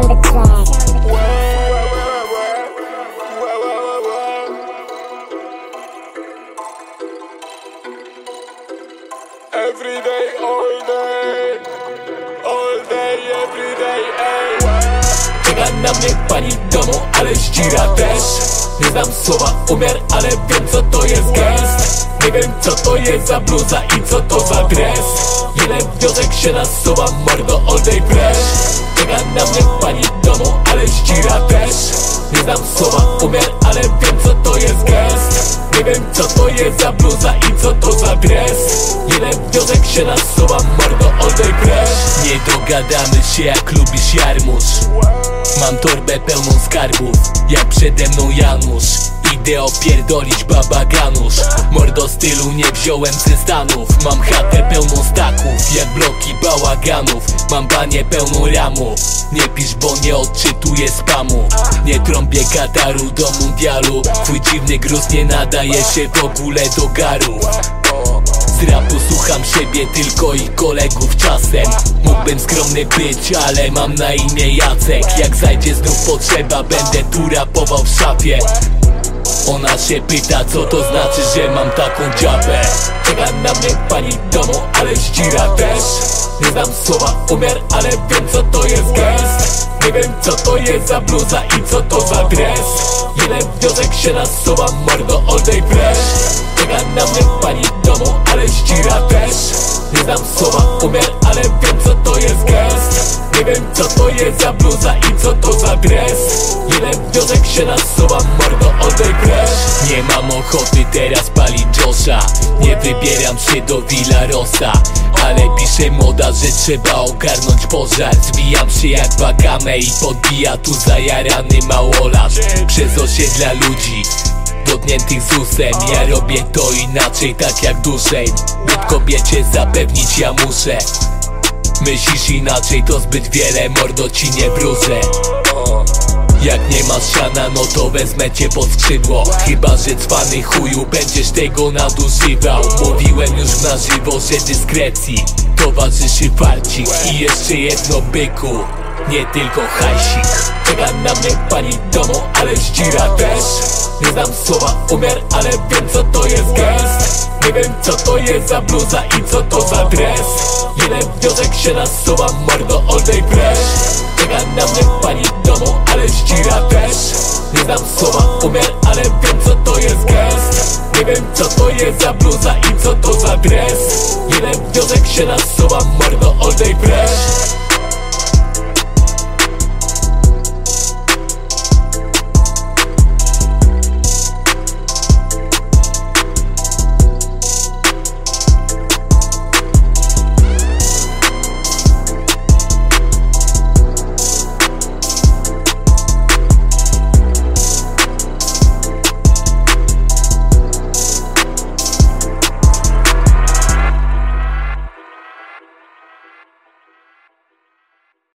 on the track. Every day, all day, all day, every day, ey. Czeka na mnie pani w domu, ale ścira też Nie znam słowa umiar, ale wiem co to jest gest. Nie wiem co to jest za bluza i co to za dres. Ile wniosek się nasuwa, mordo all day fresh Czeka na mnie pani Nie wiem co to jest za bluza i co to za dres. Ile wniosek się nasuwa, mordo fresh Nie dogadamy się jak lubisz jarmuż. Mam torbę pełną skarbów, jak przede mną Janusz Idę opierdolić babaganusz Mordo stylu nie wziąłem ze Stanów. Mam chatę pełną staków, jak bloki bałaganów. Mam banię pełną ramów Nie pisz, bo nie odczytuję spamu. Nie trąbię kataru do mundialu. Twój dziwny gruz nie nadaje się w ogóle do garów z rapu słucham siebie tylko i kolegów czasem. Mógłbym skromny być, ale mam na imię Jacek. Jak zajdzie znów potrzeba, będę tu rapował w szafie ona się pyta, co to znaczy, że mam taką dziabę Czeka na mnie pani domu, ale ścira też. Nie znam słowa umiar, ale wiem co to jest gest. Nie wiem co to jest za bluza i co to za dres. Ile wniosek się nasuwa, mordo all day fresh. Czeka na mnie pani domu, ale ścira też. Nie znam słowa umiar, ale wiem co to jest gest wiem co to jest za bluza i co to za dres Ile wniosek się nasuwa, mordo fresh Nie mam ochoty teraz palić Josha. Nie wybieram się do Villa Rosa Ale pisze moda, że trzeba ogarnąć pożar. Zbijam się jak wakame i podbija tu zajarany małolat. Przez osiedla ludzi dotkniętych z usem. Ja robię to inaczej, tak jak dłużej By kobiecie zapewnić ja muszę Myślisz inaczej, to zbyt wiele, mordo ci nie wróżę jak nie masz siana, no to wezmę cię pod skrzydło. Chyba, że cwany chuju będziesz tego nadużywał. Mówiłem już na żywo, że dyskrecji Towarzyszy farcik. I jeszcze jedno byku Nie tylko hajsik. Czeka na mnie pani domu, ale ścira też. Nie znam słowa umiar, ale wiem co to jest gest Nie wiem co to jest za bluza i co to za dres. Ile wniosek się nasuwa, mordo all day fresh Czeka na mnie pani domu, ale ścira też. Nie znam słowa umiar, ale wiem co to jest gest. Nie wiem co to jest za bluza i co to za dres. Ile wniosek się nasuwa,